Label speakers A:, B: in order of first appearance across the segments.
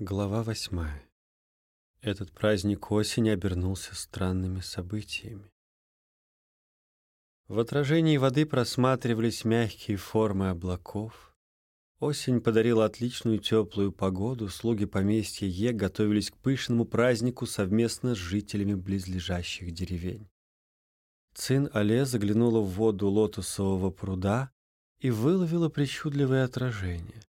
A: Глава восьмая. Этот праздник осени обернулся странными событиями. В отражении воды просматривались мягкие формы облаков. Осень подарила отличную теплую погоду, слуги поместья Е готовились к пышному празднику совместно с жителями близлежащих деревень. Цин Але заглянула в воду лотосового пруда и выловила причудливое отражение.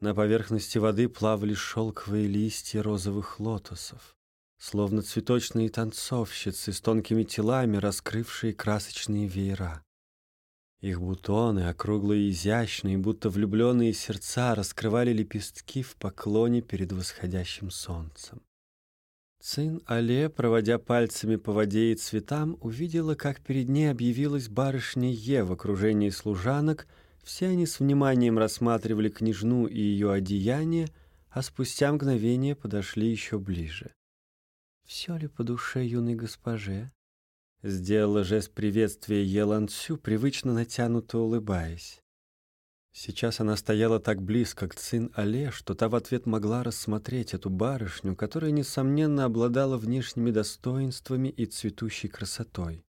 A: На поверхности воды плавали шелковые листья розовых лотосов, словно цветочные танцовщицы с тонкими телами, раскрывшие красочные веера. Их бутоны, округлые и изящные, будто влюбленные сердца, раскрывали лепестки в поклоне перед восходящим солнцем. Цин Але, проводя пальцами по воде и цветам, увидела, как перед ней объявилась барышня Е в окружении служанок — все они с вниманием рассматривали княжну и ее одеяние, а спустя мгновение подошли еще ближе. «Все ли по душе юной госпоже?» Сделала жест приветствия Еланцю, привычно натянуто улыбаясь. Сейчас она стояла так близко к Цин Але, что та в ответ могла рассмотреть эту барышню, которая, несомненно, обладала внешними достоинствами и цветущей красотой.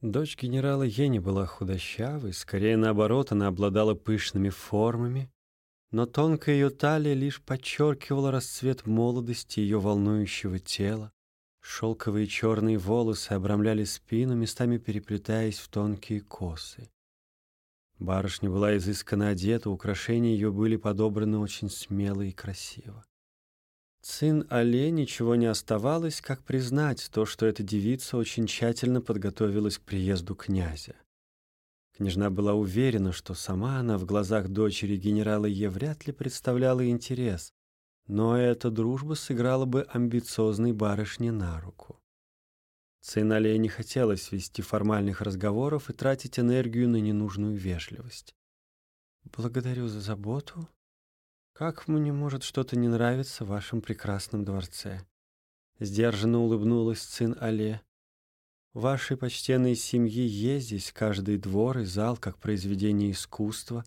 A: Дочь генерала Ени была худощавой, скорее наоборот, она обладала пышными формами, но тонкая ее талия лишь подчеркивала расцвет молодости ее волнующего тела. Шелковые черные волосы обрамляли спину, местами переплетаясь в тонкие косы. Барышня была изысканно одета, украшения ее были подобраны очень смело и красиво. Цин Але ничего не оставалось, как признать то, что эта девица очень тщательно подготовилась к приезду князя. Княжна была уверена, что сама она в глазах дочери генерала Е вряд ли представляла интерес, но эта дружба сыграла бы амбициозной барышне на руку. Цин Але не хотелось вести формальных разговоров и тратить энергию на ненужную вежливость. «Благодарю за заботу», как мне может что-то не нравиться в вашем прекрасном дворце? Сдержанно улыбнулась сын Але. Вашей почтенной семьи есть здесь каждый двор и зал как произведение искусства,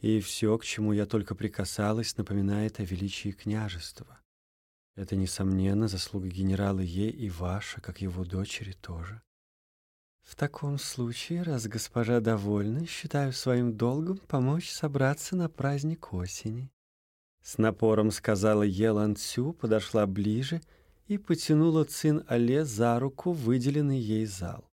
A: и все, к чему я только прикасалась, напоминает о величии княжества. Это, несомненно, заслуга генерала Е и ваша, как его дочери тоже. В таком случае, раз госпожа довольна, считаю своим долгом помочь собраться на праздник осени. С напором сказала Елан Цю, подошла ближе и потянула Цин Але за руку в выделенный ей зал.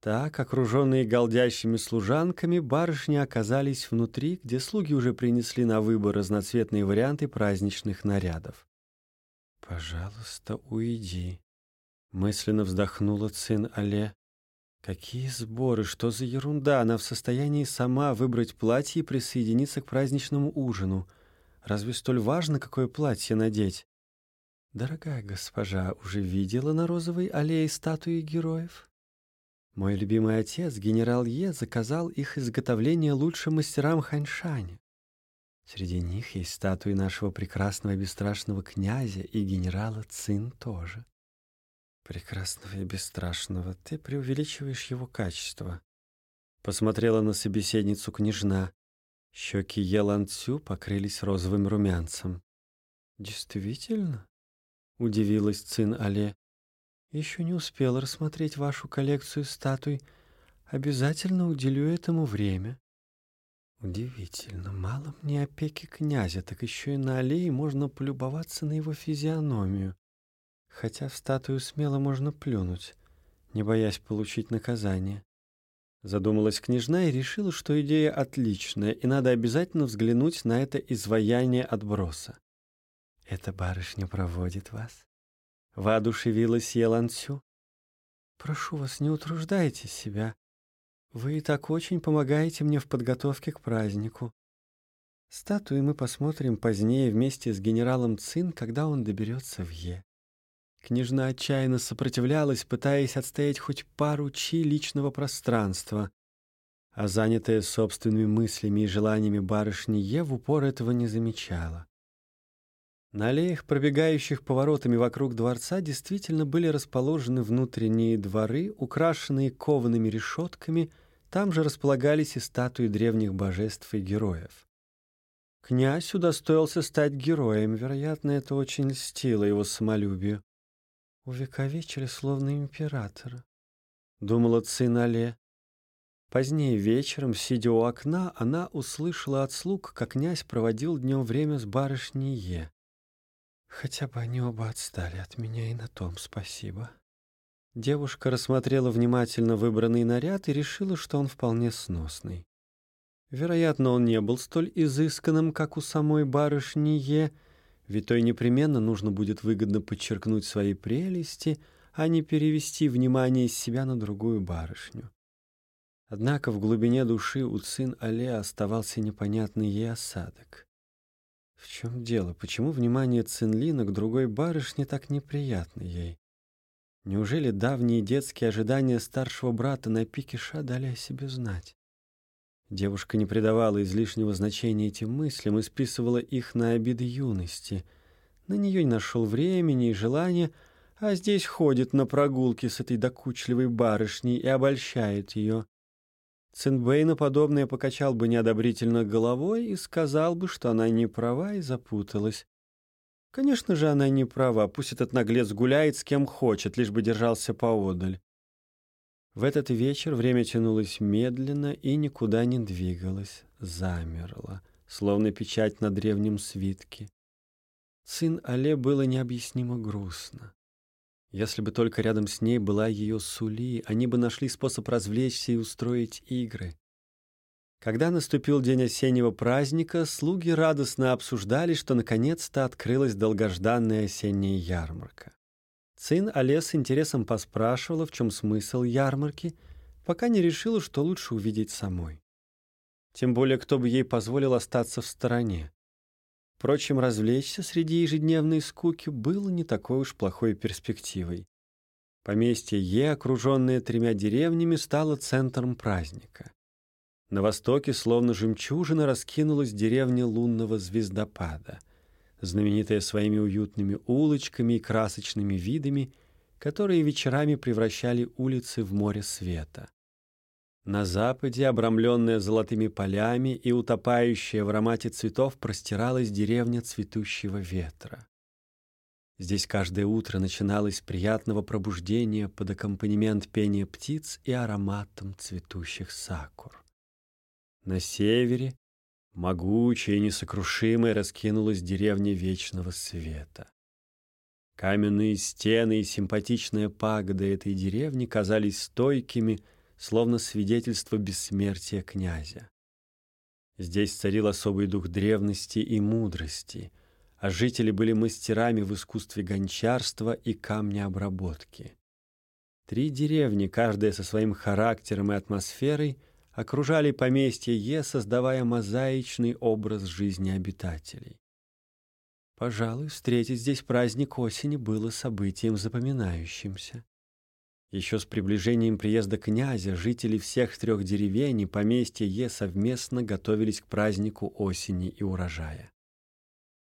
A: Так, окруженные голдящими служанками, барышни оказались внутри, где слуги уже принесли на выбор разноцветные варианты праздничных нарядов. «Пожалуйста, уйди», — мысленно вздохнула Цин Але. «Какие сборы, что за ерунда! Она в состоянии сама выбрать платье и присоединиться к праздничному ужину». Разве столь важно, какое платье надеть? Дорогая госпожа, уже видела на розовой аллее статуи героев? Мой любимый отец, генерал Е, заказал их изготовление лучшим мастерам Ханьшань. Среди них есть статуи нашего прекрасного и бесстрашного князя и генерала Цин тоже. Прекрасного и бесстрашного, ты преувеличиваешь его качество. Посмотрела на собеседницу княжна. Щеки Еланцю покрылись розовым румянцем. «Действительно?» — удивилась Цин Але. «Еще не успела рассмотреть вашу коллекцию статуй. Обязательно уделю этому время». Удивительно, мало мне опеки князя, так еще и на аллее можно полюбоваться на его физиономию. Хотя в статую смело можно плюнуть, не боясь получить наказание. Задумалась княжна и решила, что идея отличная, и надо обязательно взглянуть на это изваяние отброса. «Эта барышня проводит вас?» Воодушевилась Елансю. «Прошу вас, не утруждайте себя. Вы и так очень помогаете мне в подготовке к празднику. Статуи мы посмотрим позднее вместе с генералом Цин, когда он доберется в Е. Княжна отчаянно сопротивлялась, пытаясь отстоять хоть пару чи личного пространства. А занятая собственными мыслями и желаниями барышни Е в упор этого не замечала. На аллеях, пробегающих поворотами вокруг дворца, действительно были расположены внутренние дворы, украшенные коваными решетками, там же располагались и статуи древних божеств и героев. Князь удостоился стать героем, вероятно, это очень льстило его самолюбию. Увековечили словно императора, думала Цинале. Позднее вечером, сидя у окна, она услышала от слуг, как князь проводил днем время с барышней Е. Хотя бы они оба отстали от меня, и на том спасибо. Девушка рассмотрела внимательно выбранный наряд и решила, что он вполне сносный. Вероятно, он не был столь изысканным, как у самой барышни Е, ведь той непременно нужно будет выгодно подчеркнуть свои прелести, а не перевести внимание из себя на другую барышню. Однако в глубине души у Цин Але оставался непонятный ей осадок. В чем дело? Почему внимание Цинлина к другой барышне так неприятно ей? Неужели давние детские ожидания старшего брата на пике ша дали о себе знать? Девушка не придавала излишнего значения этим мыслям и списывала их на обиды юности. На нее не нашел времени и желания, а здесь ходит на прогулки с этой докучливой барышней и обольщает ее. Цинбэй на подобное покачал бы неодобрительно головой и сказал бы, что она не права и запуталась. Конечно же, она не права, пусть этот наглец гуляет с кем хочет, лишь бы держался поодаль. В этот вечер время тянулось медленно и никуда не двигалось, замерло, словно печать на древнем свитке. Сын Але было необъяснимо грустно. Если бы только рядом с ней была ее Сули, они бы нашли способ развлечься и устроить игры. Когда наступил день осеннего праздника, слуги радостно обсуждали, что наконец-то открылась долгожданная осенняя ярмарка. Цин Але с интересом поспрашивала, в чем смысл ярмарки, пока не решила, что лучше увидеть самой. Тем более, кто бы ей позволил остаться в стороне. Впрочем, развлечься среди ежедневной скуки было не такой уж плохой перспективой. Поместье Е, окруженное тремя деревнями, стало центром праздника. На востоке, словно жемчужина, раскинулась деревня лунного звездопада, знаменитая своими уютными улочками и красочными видами, которые вечерами превращали улицы в море света. На западе, обрамленная золотыми полями и утопающая в аромате цветов, простиралась деревня цветущего ветра. Здесь каждое утро начиналось приятного пробуждения под аккомпанемент пения птиц и ароматом цветущих сакур. На севере, могучая и несокрушимая, раскинулась деревня Вечного Света. Каменные стены и симпатичная пагода этой деревни казались стойкими, словно свидетельство бессмертия князя. Здесь царил особый дух древности и мудрости, а жители были мастерами в искусстве гончарства и камнеобработки. Три деревни, каждая со своим характером и атмосферой, окружали поместье Е, создавая мозаичный образ жизни обитателей. Пожалуй, встретить здесь праздник осени было событием запоминающимся. Еще с приближением приезда князя жители всех трех деревень и поместья Е совместно готовились к празднику осени и урожая.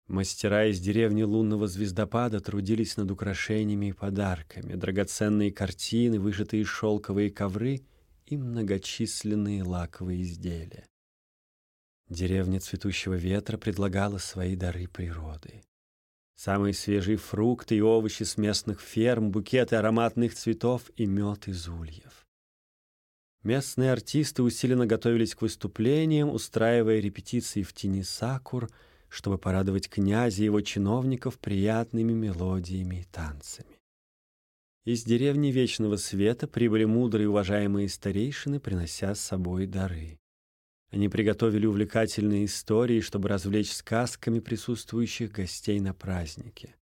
A: Мастера из деревни лунного звездопада трудились над украшениями и подарками, драгоценные картины, вышитые шелковые ковры и многочисленные лаковые изделия. Деревня цветущего ветра предлагала свои дары природы. Самые свежие фрукты и овощи с местных ферм, букеты ароматных цветов и мед из ульев. Местные артисты усиленно готовились к выступлениям, устраивая репетиции в тени сакур, чтобы порадовать князя и его чиновников приятными мелодиями и танцами. Из деревни Вечного Света прибыли мудрые и уважаемые старейшины, принося с собой дары. Они приготовили увлекательные истории, чтобы развлечь сказками присутствующих гостей на празднике.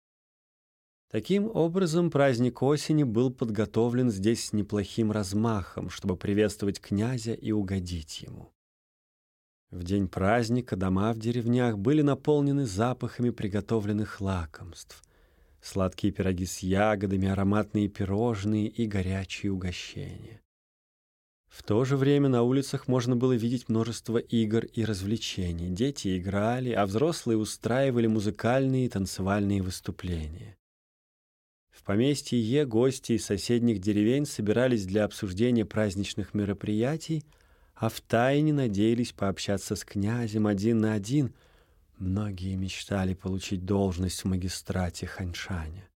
A: Таким образом, праздник осени был подготовлен здесь с неплохим размахом, чтобы приветствовать князя и угодить ему. В день праздника дома в деревнях были наполнены запахами приготовленных лакомств. Сладкие пироги с ягодами, ароматные пирожные и горячие угощения. В то же время на улицах можно было видеть множество игр и развлечений. Дети играли, а взрослые устраивали музыкальные и танцевальные выступления. В поместье Е гости из соседних деревень собирались для обсуждения праздничных мероприятий, а в тайне надеялись пообщаться с князем один на один, Многие мечтали получить должность в магистрате Ханьшаня.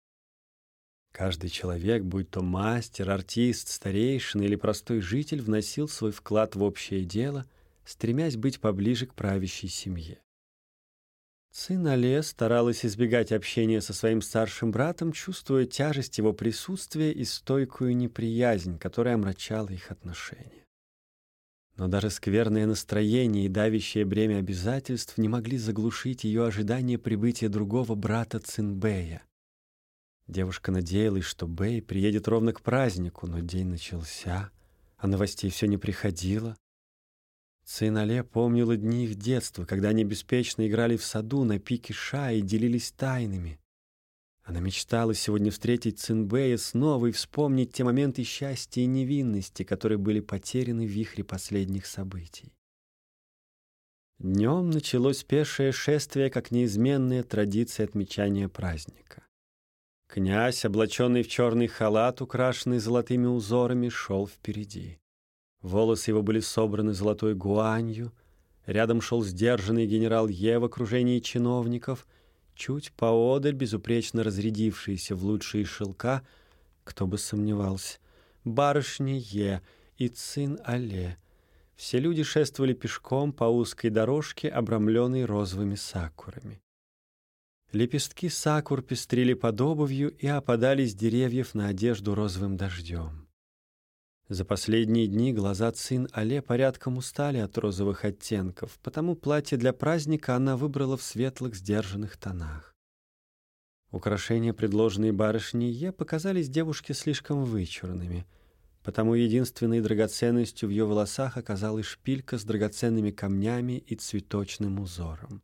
A: Каждый человек, будь то мастер, артист, старейшина или простой житель, вносил свой вклад в общее дело, стремясь быть поближе к правящей семье. Сын Але старалась избегать общения со своим старшим братом, чувствуя тяжесть его присутствия и стойкую неприязнь, которая омрачала их отношения. Но даже скверное настроение и давящее бремя обязательств не могли заглушить ее ожидание прибытия другого брата Цинбэя. Девушка надеялась, что Бэй приедет ровно к празднику, но день начался, а новостей все не приходило. Сын Але помнила дни их детства, когда они беспечно играли в саду на пике ша и делились тайнами. Она мечтала сегодня встретить Цинбэя снова и вспомнить те моменты счастья и невинности, которые были потеряны в вихре последних событий. Днем началось пешее шествие, как неизменная традиция отмечания праздника. Князь, облаченный в черный халат, украшенный золотыми узорами, шел впереди. Волосы его были собраны золотой гуанью. Рядом шел сдержанный генерал Е в окружении чиновников. Чуть поодаль, безупречно разрядившиеся в лучшие шелка, кто бы сомневался, барышни Е и цин Але. Все люди шествовали пешком по узкой дорожке, обрамленной розовыми сакурами. Лепестки сакур пестрили под обувью и опадали с деревьев на одежду розовым дождем. За последние дни глаза Цин Але порядком устали от розовых оттенков, потому платье для праздника она выбрала в светлых, сдержанных тонах. Украшения, предложенные барышней Е, показались девушке слишком вычурными, потому единственной драгоценностью в ее волосах оказалась шпилька с драгоценными камнями и цветочным узором.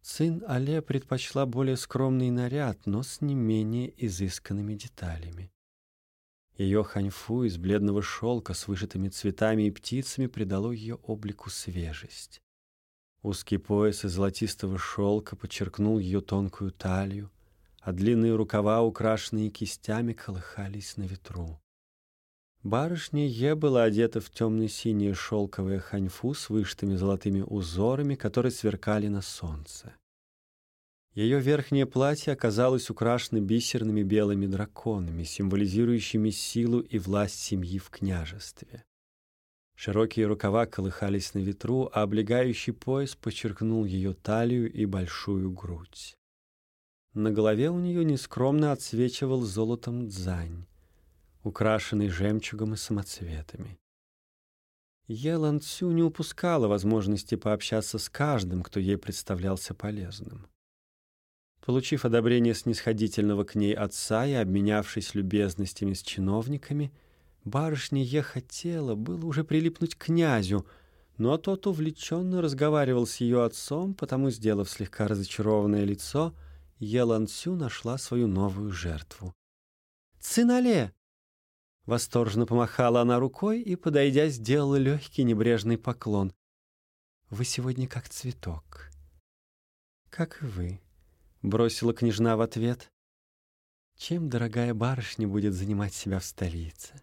A: Цин Але предпочла более скромный наряд, но с не менее изысканными деталями. Ее ханьфу из бледного шелка с вышитыми цветами и птицами придало ее облику свежесть. Узкий пояс из золотистого шелка подчеркнул ее тонкую талию, а длинные рукава, украшенные кистями, колыхались на ветру. Барышня Е была одета в темно-синее шелковое ханьфу с вышитыми золотыми узорами, которые сверкали на солнце. Ее верхнее платье оказалось украшено бисерными белыми драконами, символизирующими силу и власть семьи в княжестве. Широкие рукава колыхались на ветру, а облегающий пояс подчеркнул ее талию и большую грудь. На голове у нее нескромно отсвечивал золотом дзань, украшенный жемчугом и самоцветами. Елан Цю не упускала возможности пообщаться с каждым, кто ей представлялся полезным. Получив одобрение снисходительного к ней отца и обменявшись любезностями с чиновниками, барышня Е хотела было уже прилипнуть к князю, но тот увлеченно разговаривал с ее отцом, потому, сделав слегка разочарованное лицо, Елансю нашла свою новую жертву. «Цинале!» Восторженно помахала она рукой и, подойдя, сделала легкий небрежный поклон. «Вы сегодня как цветок, как и вы» бросила княжна в ответ. Чем дорогая барышня будет занимать себя в столице?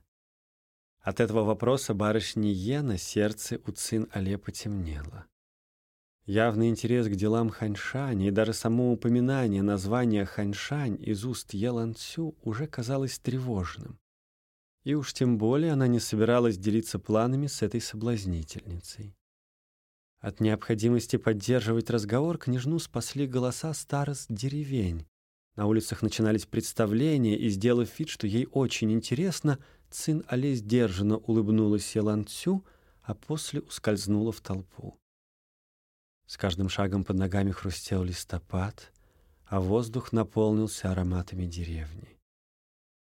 A: От этого вопроса барышни Ена сердце у Цин Але потемнело. Явный интерес к делам Ханьшань и даже само упоминание названия Ханьшань из уст Елан Цю уже казалось тревожным. И уж тем более она не собиралась делиться планами с этой соблазнительницей. От необходимости поддерживать разговор княжну спасли голоса старост деревень. На улицах начинались представления, и, сделав вид, что ей очень интересно, Цин Але сдержанно улыбнулась Еланцю, а после ускользнула в толпу. С каждым шагом под ногами хрустел листопад, а воздух наполнился ароматами деревни.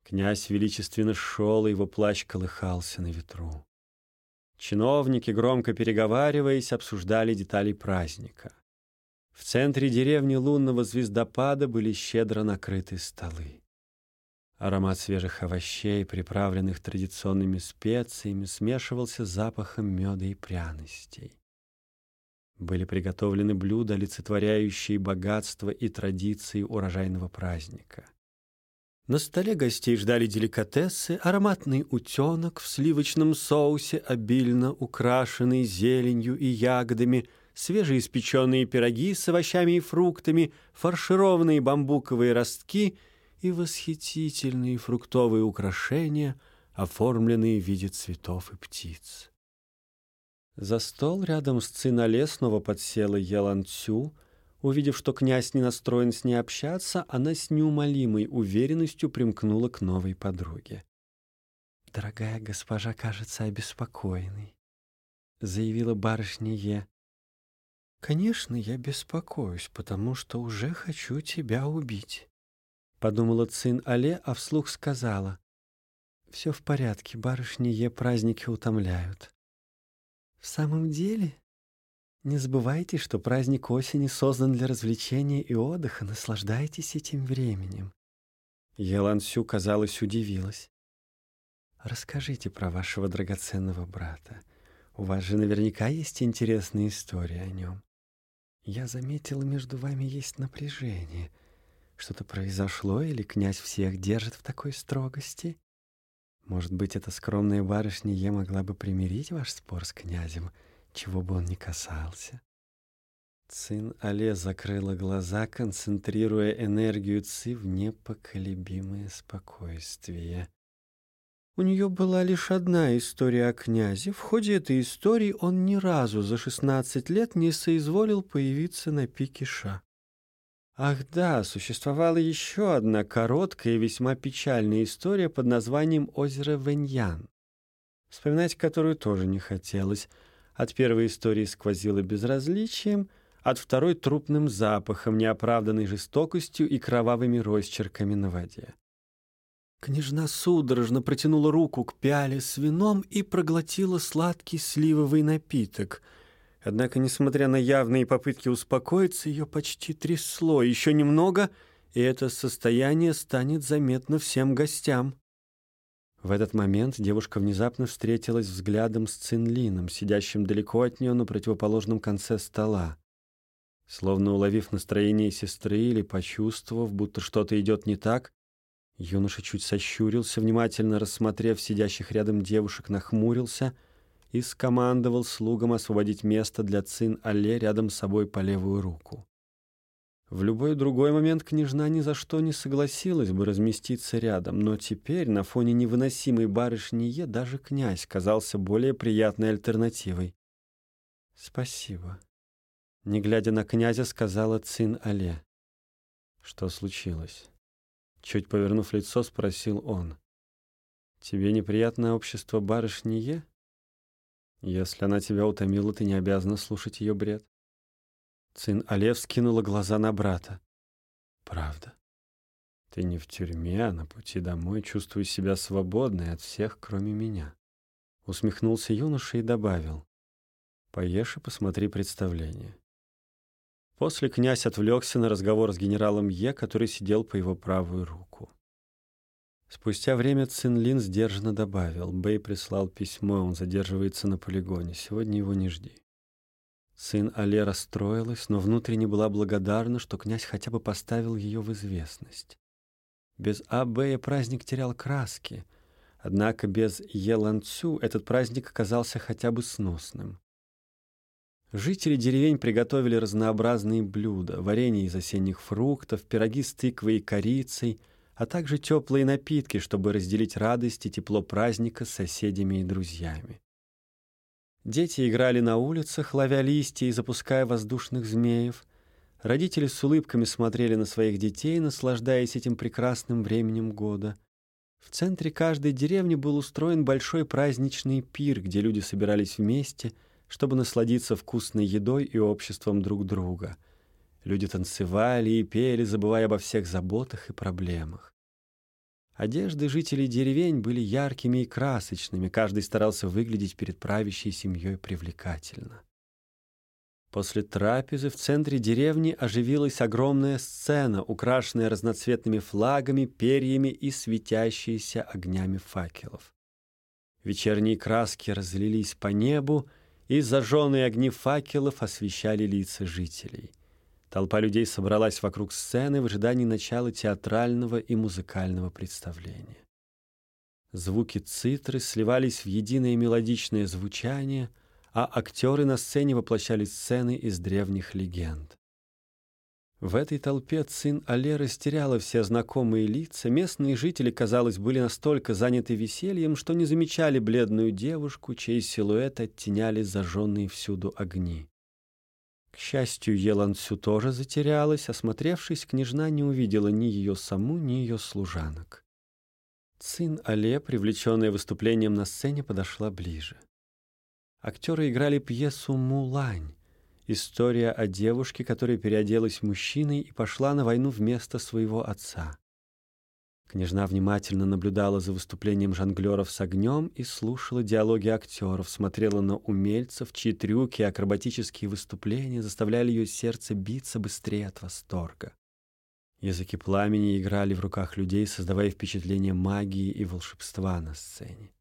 A: Князь величественно шел, и его плащ колыхался на ветру. Чиновники, громко переговариваясь, обсуждали детали праздника. В центре деревни лунного звездопада были щедро накрыты столы. Аромат свежих овощей, приправленных традиционными специями, смешивался с запахом меда и пряностей. Были приготовлены блюда, олицетворяющие богатство и традиции урожайного праздника — на столе гостей ждали деликатесы, ароматный утенок в сливочном соусе, обильно украшенный зеленью и ягодами, свежеиспеченные пироги с овощами и фруктами, фаршированные бамбуковые ростки и восхитительные фруктовые украшения, оформленные в виде цветов и птиц. За стол рядом с Цинале снова подсела Яланцю. Увидев, что князь не настроен с ней общаться, она с неумолимой уверенностью примкнула к новой подруге. «Дорогая госпожа кажется обеспокоенной», — заявила барышня Е. «Конечно, я беспокоюсь, потому что уже хочу тебя убить», — подумала Цин Але, а вслух сказала. «Все в порядке, барышни Е праздники утомляют». «В самом деле?» «Не забывайте, что праздник осени создан для развлечения и отдыха. Наслаждайтесь этим временем». Елан Сю, казалось, удивилась. «Расскажите про вашего драгоценного брата. У вас же наверняка есть интересные истории о нем». Я заметила, между вами есть напряжение. Что-то произошло, или князь всех держит в такой строгости? Может быть, эта скромная барышня Е могла бы примирить ваш спор с князем, чего бы он ни касался? Цин Але закрыла глаза, концентрируя энергию Ци в непоколебимое спокойствие. У нее была лишь одна история о князе. В ходе этой истории он ни разу за 16 лет не соизволил появиться на пике Ша. Ах да, существовала еще одна короткая и весьма печальная история под названием «Озеро Веньян», вспоминать которую тоже не хотелось. От первой истории сквозило безразличием, от второй — трупным запахом, неоправданной жестокостью и кровавыми росчерками на воде. Княжна судорожно протянула руку к пиале с вином и проглотила сладкий сливовый напиток. Однако, несмотря на явные попытки успокоиться, ее почти трясло. Еще немного, и это состояние станет заметно всем гостям. В этот момент девушка внезапно встретилась взглядом с Цинлином, сидящим далеко от нее на противоположном конце стола. Словно уловив настроение сестры или почувствовав, будто что-то идет не так, Юноша чуть сощурился, внимательно рассмотрев сидящих рядом девушек, нахмурился и скомандовал слугам освободить место для Цин Алле рядом с собой по левую руку. В любой другой момент княжна ни за что не согласилась бы разместиться рядом, но теперь на фоне невыносимой барышни Е даже князь казался более приятной альтернативой. «Спасибо», — не глядя на князя, сказала Цин Але. «Что случилось?» Чуть повернув лицо, спросил он. «Тебе неприятное общество барышни Е? Если она тебя утомила, ты не обязана слушать ее бред». Цин Алев скинула глаза на брата. «Правда. Ты не в тюрьме, а на пути домой чувствуешь себя свободной от всех, кроме меня». Усмехнулся юноша и добавил. «Поешь и посмотри представление. После князь отвлекся на разговор с генералом Е, который сидел по его правую руку. Спустя время Цинлин сдержанно добавил. Бэй прислал письмо, он задерживается на полигоне. Сегодня его не жди. Сын Але расстроилась, но внутренне была благодарна, что князь хотя бы поставил ее в известность. Без А Бэя праздник терял краски, однако без Еланцю этот праздник оказался хотя бы сносным. Жители деревень приготовили разнообразные блюда, варенье из осенних фруктов, пироги с тыквой и корицей, а также теплые напитки, чтобы разделить радость и тепло праздника с соседями и друзьями. Дети играли на улицах, ловя листья и запуская воздушных змеев. Родители с улыбками смотрели на своих детей, наслаждаясь этим прекрасным временем года. В центре каждой деревни был устроен большой праздничный пир, где люди собирались вместе — чтобы насладиться вкусной едой и обществом друг друга. Люди танцевали и пели, забывая обо всех заботах и проблемах. Одежды жителей деревень были яркими и красочными, каждый старался выглядеть перед правящей семьей привлекательно. После трапезы в центре деревни оживилась огромная сцена, украшенная разноцветными флагами, перьями и светящиеся огнями факелов. Вечерние краски разлились по небу, и зажженные огни факелов освещали лица жителей. Толпа людей собралась вокруг сцены в ожидании начала театрального и музыкального представления. Звуки цитры сливались в единое мелодичное звучание, а актеры на сцене воплощали сцены из древних легенд. В этой толпе Цин Але растеряла все знакомые лица. Местные жители, казалось, были настолько заняты весельем, что не замечали бледную девушку, чей силуэт оттеняли зажженные всюду огни. К счастью, Елансю тоже затерялась. Осмотревшись, княжна не увидела ни ее саму, ни ее служанок. Цин Але, привлеченная выступлением на сцене, подошла ближе. Актеры играли пьесу «Мулань», История о девушке, которая переоделась мужчиной и пошла на войну вместо своего отца. Княжна внимательно наблюдала за выступлением жонглеров с огнем и слушала диалоги актеров, смотрела на умельцев, чьи трюки и акробатические выступления заставляли ее сердце биться быстрее от восторга. Языки пламени играли в руках людей, создавая впечатление магии и волшебства на сцене.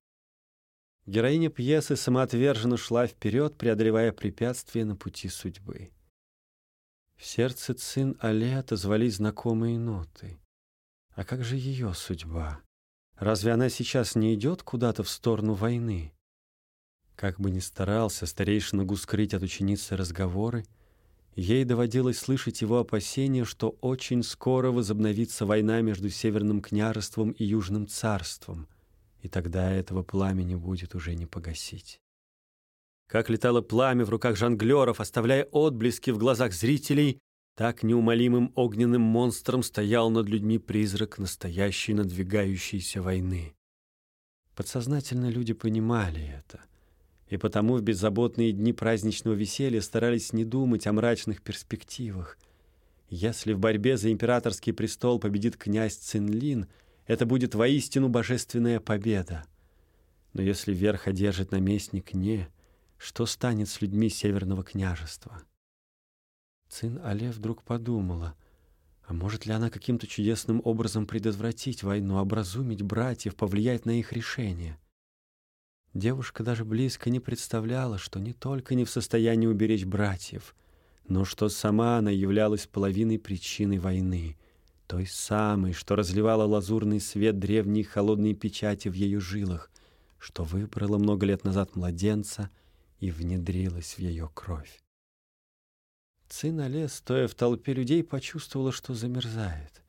A: Героиня пьесы самоотверженно шла вперед, преодолевая препятствия на пути судьбы. В сердце Цин Але отозвались знакомые ноты. А как же ее судьба? Разве она сейчас не идет куда-то в сторону войны? Как бы ни старался старейшина Гу скрыть от ученицы разговоры, ей доводилось слышать его опасения, что очень скоро возобновится война между Северным княжеством и Южным царством — и тогда этого пламени будет уже не погасить. Как летало пламя в руках жонглеров, оставляя отблески в глазах зрителей, так неумолимым огненным монстром стоял над людьми призрак настоящей надвигающейся войны. Подсознательно люди понимали это, и потому в беззаботные дни праздничного веселья старались не думать о мрачных перспективах. Если в борьбе за императорский престол победит князь Цинлин — это будет воистину божественная победа. Но если верх одержит наместник Не, что станет с людьми Северного княжества? Цин Але вдруг подумала, а может ли она каким-то чудесным образом предотвратить войну, образумить братьев, повлиять на их решение? Девушка даже близко не представляла, что не только не в состоянии уберечь братьев, но что сама она являлась половиной причины войны — той самой, что разливала лазурный свет древней холодной печати в ее жилах, что выбрала много лет назад младенца и внедрилась в ее кровь. Цинале, стоя в толпе людей, почувствовала, что замерзает.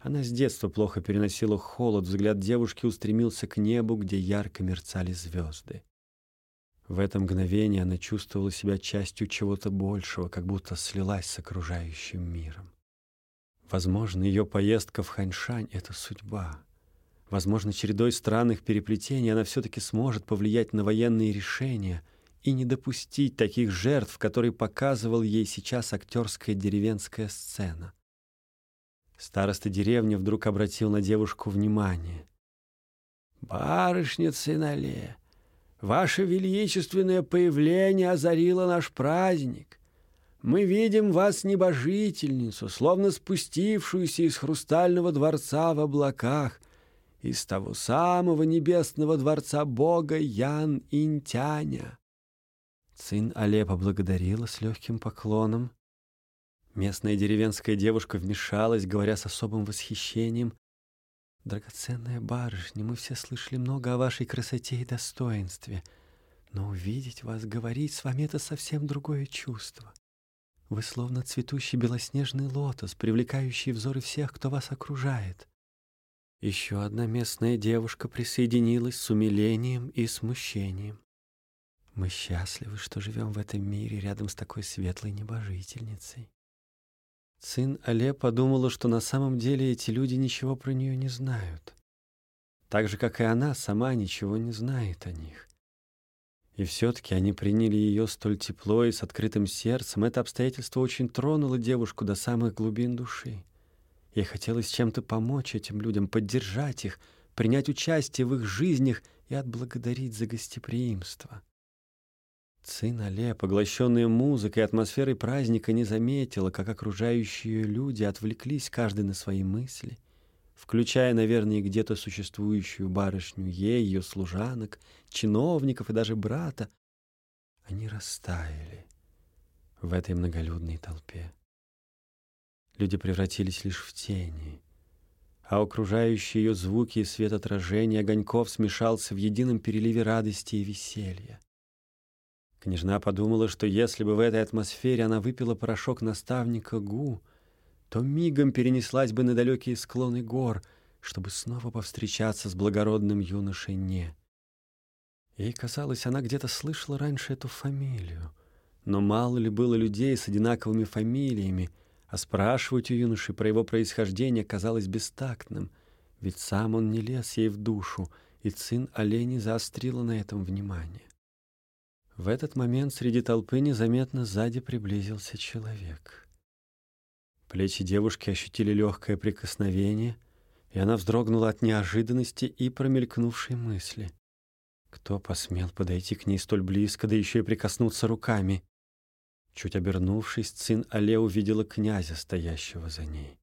A: Она с детства плохо переносила холод, взгляд девушки устремился к небу, где ярко мерцали звезды. В это мгновение она чувствовала себя частью чего-то большего, как будто слилась с окружающим миром. Возможно, ее поездка в Ханьшань — это судьба. Возможно, чередой странных переплетений она все-таки сможет повлиять на военные решения и не допустить таких жертв, которые показывал ей сейчас актерская деревенская сцена. Староста деревни вдруг обратил на девушку внимание. «Барышня Цинале, ваше величественное появление озарило наш праздник. Мы видим вас, небожительницу, словно спустившуюся из хрустального дворца в облаках, из того самого небесного дворца бога Ян Интяня. Цин Але поблагодарила с легким поклоном. Местная деревенская девушка вмешалась, говоря с особым восхищением. «Драгоценная барышня, мы все слышали много о вашей красоте и достоинстве, но увидеть вас, говорить с вами — это совсем другое чувство. Вы словно цветущий белоснежный лотос, привлекающий взоры всех, кто вас окружает. Еще одна местная девушка присоединилась с умилением и смущением. Мы счастливы, что живем в этом мире рядом с такой светлой небожительницей. Сын Але подумала, что на самом деле эти люди ничего про нее не знают. Так же, как и она сама ничего не знает о них. И все-таки они приняли ее столь тепло и с открытым сердцем. Это обстоятельство очень тронуло девушку до самых глубин души. Ей хотелось чем-то помочь этим людям, поддержать их, принять участие в их жизнях и отблагодарить за гостеприимство. Цин Але, поглощенная музыкой и атмосферой праздника, не заметила, как окружающие люди отвлеклись каждый на свои мысли — включая, наверное, где-то существующую барышню ей, ее служанок, чиновников и даже брата, они растаяли в этой многолюдной толпе. Люди превратились лишь в тени, а окружающие ее звуки и свет отражения огоньков смешался в едином переливе радости и веселья. Княжна подумала, что если бы в этой атмосфере она выпила порошок наставника Гу, то мигом перенеслась бы на далекие склоны гор, чтобы снова повстречаться с благородным юношей Не. Ей казалось, она где-то слышала раньше эту фамилию. Но мало ли было людей с одинаковыми фамилиями, а спрашивать у юноши про его происхождение казалось бестактным, ведь сам он не лез ей в душу, и сын олени заострила на этом внимание. В этот момент среди толпы незаметно сзади приблизился человек. Плечи девушки ощутили легкое прикосновение, и она вздрогнула от неожиданности и промелькнувшей мысли. Кто посмел подойти к ней столь близко, да еще и прикоснуться руками? Чуть обернувшись, сын Але увидела князя, стоящего за ней.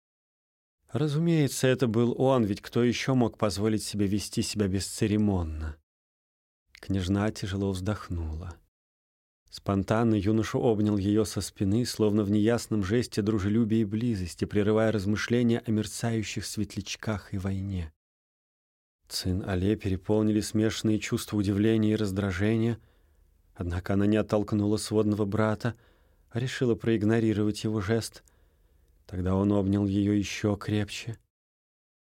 A: Разумеется, это был он, ведь кто еще мог позволить себе вести себя бесцеремонно? Княжна тяжело вздохнула. Спонтанно юноша обнял ее со спины, словно в неясном жесте дружелюбия и близости, прерывая размышления о мерцающих светлячках и войне. Цин Але переполнили смешанные чувства удивления и раздражения, однако она не оттолкнула сводного брата, а решила проигнорировать его жест. Тогда он обнял ее еще крепче.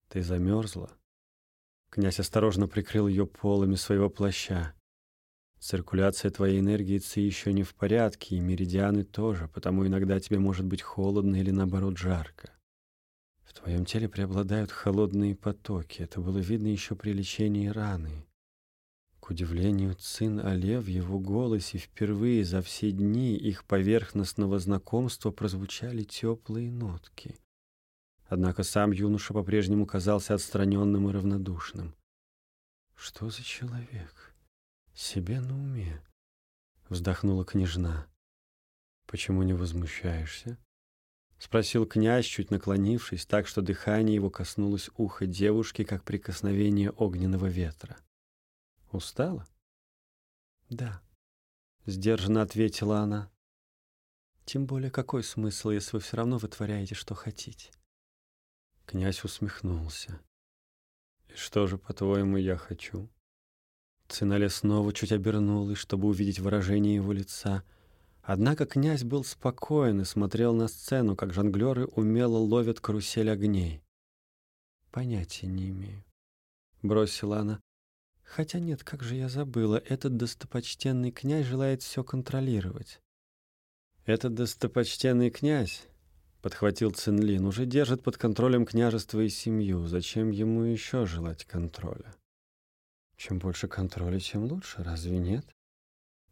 A: «Ты замерзла?» Князь осторожно прикрыл ее полами своего плаща. Циркуляция твоей энергии ЦИ еще не в порядке, и меридианы тоже, потому иногда тебе может быть холодно или наоборот жарко. В твоем теле преобладают холодные потоки. Это было видно еще при лечении раны. К удивлению Цин Але в его голосе впервые за все дни их поверхностного знакомства прозвучали теплые нотки. Однако сам юноша по-прежнему казался отстраненным и равнодушным. Что за человек? Себе на уме, вздохнула княжна. Почему не возмущаешься? спросил князь, чуть наклонившись, так что дыхание его коснулось уха девушки, как прикосновение огненного ветра. Устала? Да, сдержанно ответила она. Тем более какой смысл, если вы все равно вытворяете, что хотите? Князь усмехнулся. И что же, по-твоему, я хочу? Цинале снова чуть обернулась, чтобы увидеть выражение его лица. Однако князь был спокоен и смотрел на сцену, как жонглеры умело ловят карусель огней. «Понятия не имею», — бросила она. «Хотя нет, как же я забыла, этот достопочтенный князь желает все контролировать». «Этот достопочтенный князь», — подхватил Цинлин, — «уже держит под контролем княжество и семью. Зачем ему еще желать контроля?» Чем больше контроля, тем лучше, разве нет?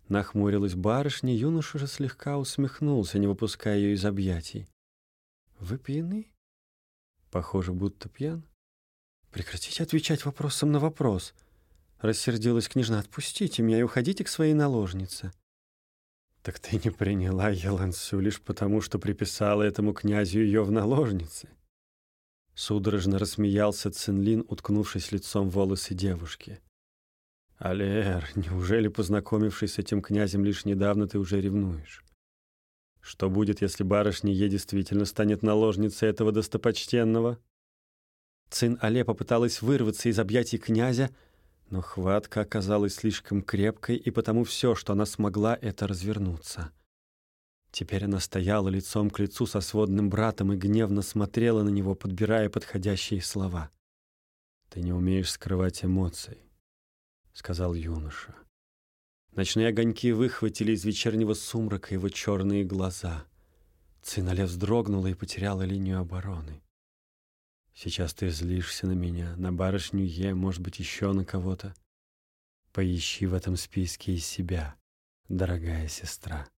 A: Нахмурилась барышня, юноша же слегка усмехнулся, не выпуская ее из объятий. «Вы пьяны?» «Похоже, будто пьян». «Прекратите отвечать вопросом на вопрос!» Рассердилась княжна. «Отпустите меня и уходите к своей наложнице». «Так ты не приняла Елансю лишь потому, что приписала этому князю ее в наложнице?» Судорожно рассмеялся Цинлин, уткнувшись лицом в волосы девушки. «Алер, неужели, познакомившись с этим князем лишь недавно, ты уже ревнуешь? Что будет, если барышня ей действительно станет наложницей этого достопочтенного?» Цин Але попыталась вырваться из объятий князя, но хватка оказалась слишком крепкой, и потому все, что она смогла, это развернуться. Теперь она стояла лицом к лицу со сводным братом и гневно смотрела на него, подбирая подходящие слова. «Ты не умеешь скрывать эмоций. — сказал юноша. Ночные огоньки выхватили из вечернего сумрака его черные глаза. Цинале вздрогнула и потеряла линию обороны. «Сейчас ты злишься на меня, на барышню Е, может быть, еще на кого-то. Поищи в этом списке и себя, дорогая сестра».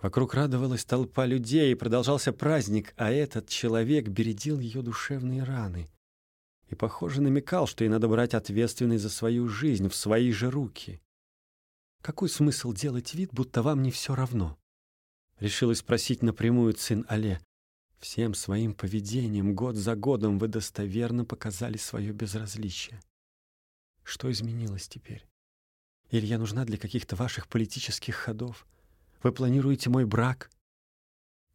A: Вокруг радовалась толпа людей, и продолжался праздник, а этот человек бередил ее душевные раны и, похоже, намекал, что ей надо брать ответственность за свою жизнь в свои же руки. Какой смысл делать вид, будто вам не все равно? Решилась спросить напрямую сын Але. Всем своим поведением год за годом вы достоверно показали свое безразличие. Что изменилось теперь? Или я нужна для каких-то ваших политических ходов? Вы планируете мой брак?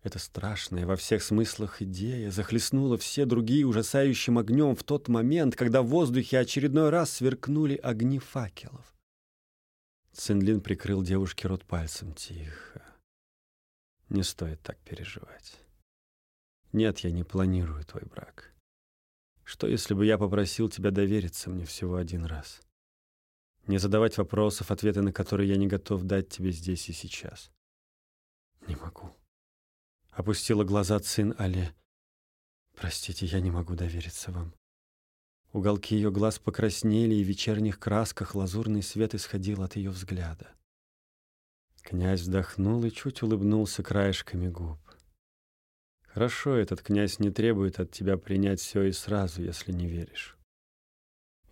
A: Эта страшная во всех смыслах идея захлестнула все другие ужасающим огнем в тот момент, когда в воздухе очередной раз сверкнули огни факелов. Цинлин прикрыл девушке рот пальцем. Тихо. Не стоит так переживать. Нет, я не планирую твой брак. Что, если бы я попросил тебя довериться мне всего один раз? Не задавать вопросов, ответы на которые я не готов дать тебе здесь и сейчас. Не могу. Опустила глаза Цин Але. Простите, я не могу довериться вам. Уголки ее глаз покраснели, и в вечерних красках лазурный свет исходил от ее взгляда. Князь вздохнул и чуть улыбнулся краешками губ. Хорошо, этот князь не требует от тебя принять все и сразу, если не веришь.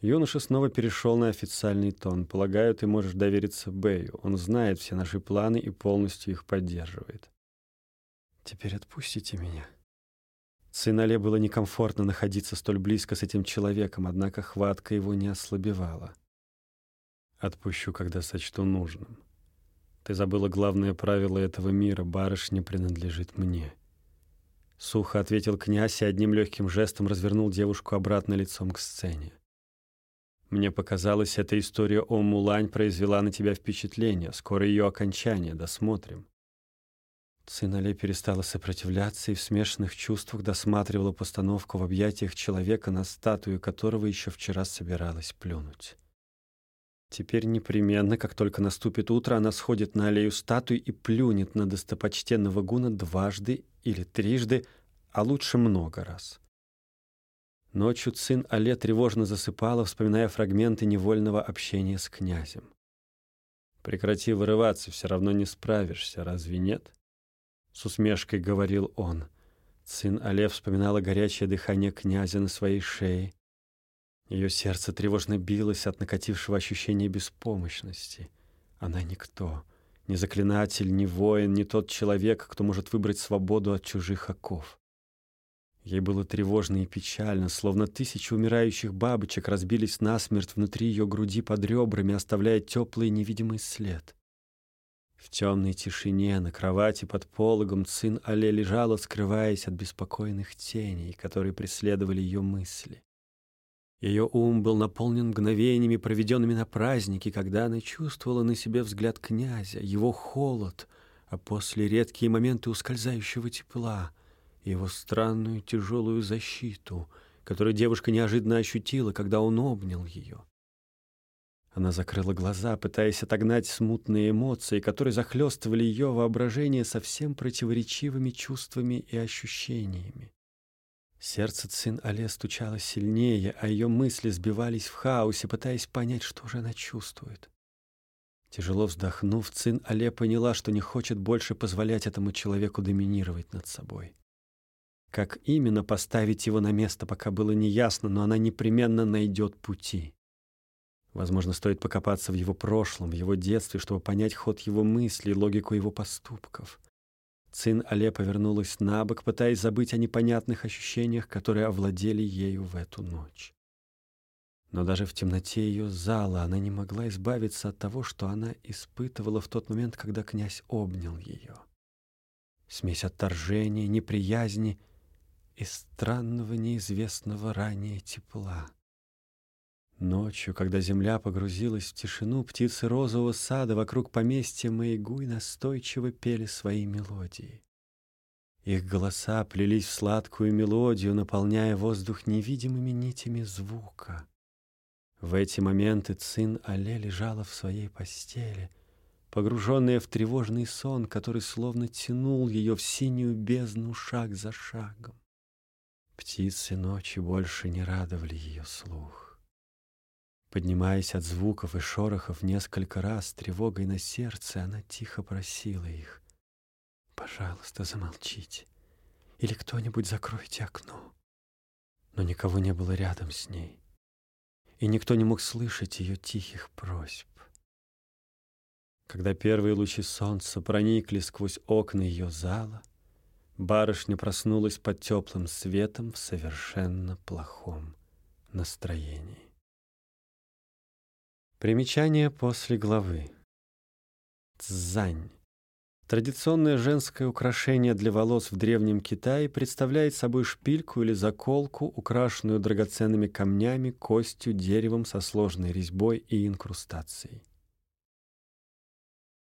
A: Юноша снова перешел на официальный тон. Полагаю, ты можешь довериться Бэю. Он знает все наши планы и полностью их поддерживает. Теперь отпустите меня. Сынале было некомфортно находиться столь близко с этим человеком, однако хватка его не ослабевала. Отпущу, когда сочту нужным. Ты забыла главное правило этого мира: барышня принадлежит мне. Сухо ответил князь и одним легким жестом развернул девушку обратно лицом к сцене. Мне показалось, эта история о Мулань произвела на тебя впечатление. Скоро ее окончание, досмотрим. Цинале перестала сопротивляться и в смешанных чувствах досматривала постановку в объятиях человека, на статую которого еще вчера собиралась плюнуть. Теперь непременно, как только наступит утро, она сходит на аллею статуи и плюнет на достопочтенного гуна дважды или трижды, а лучше много раз. Ночью сын Але тревожно засыпала, вспоминая фрагменты невольного общения с князем. «Прекрати вырываться, все равно не справишься, разве нет?» С усмешкой говорил он. Сын Але вспоминала горячее дыхание князя на своей шее, ее сердце тревожно билось от накатившего ощущения беспомощности. Она никто, ни заклинатель, ни воин, ни тот человек, кто может выбрать свободу от чужих оков. Ей было тревожно и печально, словно тысячи умирающих бабочек разбились насмерть внутри ее груди под ребрами, оставляя теплый невидимый след. В темной тишине на кровати под пологом сын Але лежала, скрываясь от беспокойных теней, которые преследовали ее мысли. Ее ум был наполнен мгновениями, проведенными на празднике, когда она чувствовала на себе взгляд князя, его холод, а после редкие моменты ускользающего тепла, его странную тяжелую защиту, которую девушка неожиданно ощутила, когда он обнял ее. Она закрыла глаза, пытаясь отогнать смутные эмоции, которые захлестывали ее воображение совсем противоречивыми чувствами и ощущениями. Сердце Цин Але стучало сильнее, а ее мысли сбивались в хаосе, пытаясь понять, что же она чувствует. Тяжело вздохнув, Цин Але поняла, что не хочет больше позволять этому человеку доминировать над собой. Как именно поставить его на место, пока было неясно, но она непременно найдет пути. Возможно, стоит покопаться в его прошлом, в его детстве, чтобы понять ход его мыслей, логику его поступков. Цин Але повернулась на бок, пытаясь забыть о непонятных ощущениях, которые овладели ею в эту ночь. Но даже в темноте ее зала она не могла избавиться от того, что она испытывала в тот момент, когда князь обнял ее. Смесь отторжения, неприязни и странного неизвестного ранее тепла. Ночью, когда земля погрузилась в тишину, птицы розового сада вокруг поместья Мэйгуй настойчиво пели свои мелодии. Их голоса плелись в сладкую мелодию, наполняя воздух невидимыми нитями звука. В эти моменты Цин Але лежала в своей постели, погруженная в тревожный сон, который словно тянул ее в синюю бездну шаг за шагом. Птицы ночи больше не радовали ее слух. Поднимаясь от звуков и шорохов несколько раз, тревогой на сердце, она тихо просила их. «Пожалуйста, замолчите. Или кто-нибудь закройте окно». Но никого не было рядом с ней, и никто не мог слышать ее тихих просьб. Когда первые лучи солнца проникли сквозь окна ее зала, барышня проснулась под теплым светом в совершенно плохом настроении. Примечание после главы. Цзань. Традиционное женское украшение для волос в Древнем Китае представляет собой шпильку или заколку, украшенную драгоценными камнями, костью, деревом со сложной резьбой и инкрустацией.